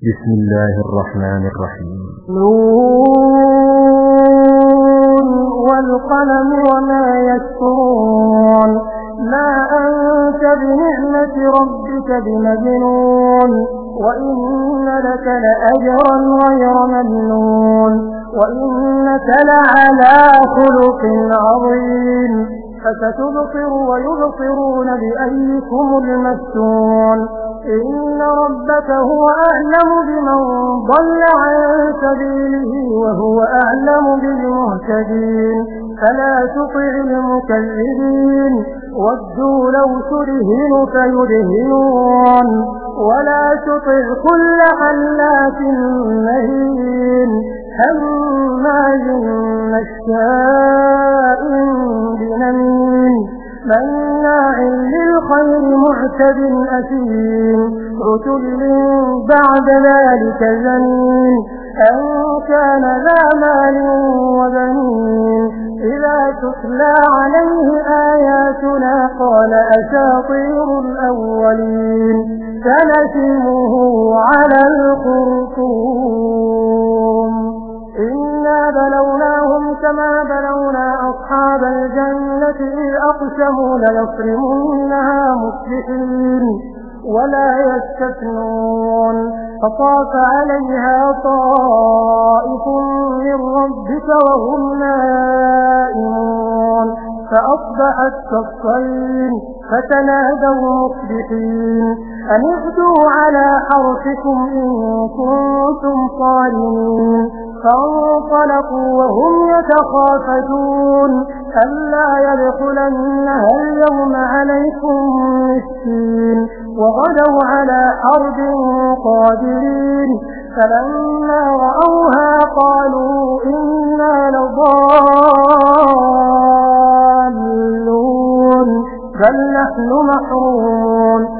بسم الله الرحمن الرحيم. نون والقلم وما يسرون ما أنت بنعمة ربك بمجنون. وإن لك لأجرا غير ممنون. وإنك لعلى خلق عظيم. فستبصر ويبصرون بأيكم المفتون. إن ربك هو أعلم بمن ضل عن سبيله وهو أعلم بالمهتدين. فلا تطع المكذبين. ودوا لو تدهن فيدهنون. ولا تطع كل حلاف مهين. هماز مشاء بنمين مناع للخير معتد أثيم. عتل بعد ذلك زنين أن كان ذا مال وبنين. إذا تتلى عليه آياتنا قال أساطير الأولين. سنسمه على الخرطوم. أقسموا ليصرمنها مصبحين ولا يستثنون فطاف عليها طائف من ربك وهم نائمون فأصبحت كالصين فتنادوا مصبحين أن اغدوا على حرفكم إن كنتم صالمين فانطلقوا وهم يتخافتون. ألا يدخلنها اليوم عليكم مسكين. وغدوا على حرب قادرين. فلما رأوها قالوا إنا لضالون. بل نحن محرومون.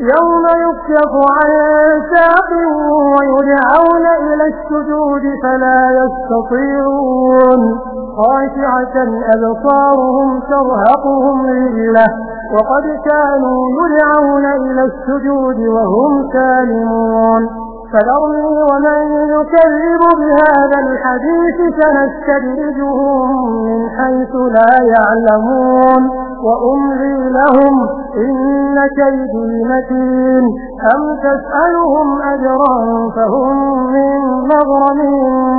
يوم يكشف عن ساق ويدعون إلى السجود فلا يستطيعون. خاشعة أبصارهم ترهقهم لله وقد كانوا يدعون إلى السجود وهم سالمون. فذرني ومن يكذب بهذا الحديث سنستدرجهم من حيث لا يعلمون. وأملي لهم إن كيدي متين أم تسألهم أجرا فهم من مغرم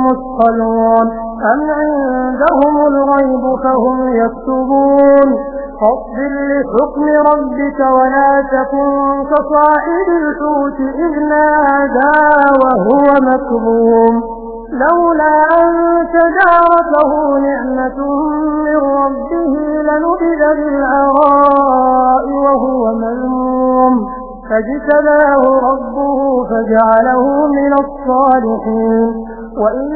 مثقلون أم عندهم الغيب فهم يكتبون فاصبر لحكم ربك ولا تكن كصاحب الحوت إذ نادى وهو مكظوم لولا أن تداركه نعمة من ربه لنبذ بالعراء فاجتباه ربه فجعله من الصالحين. وإن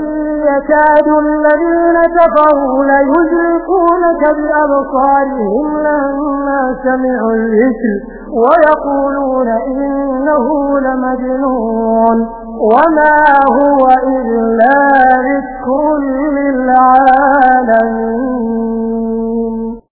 يكاد الذين كفروا ليزلقونك بأبصارهم لما سمعوا الذكر ويقولون إنه لمجنون. وما هو إلا ذكر للعالمين.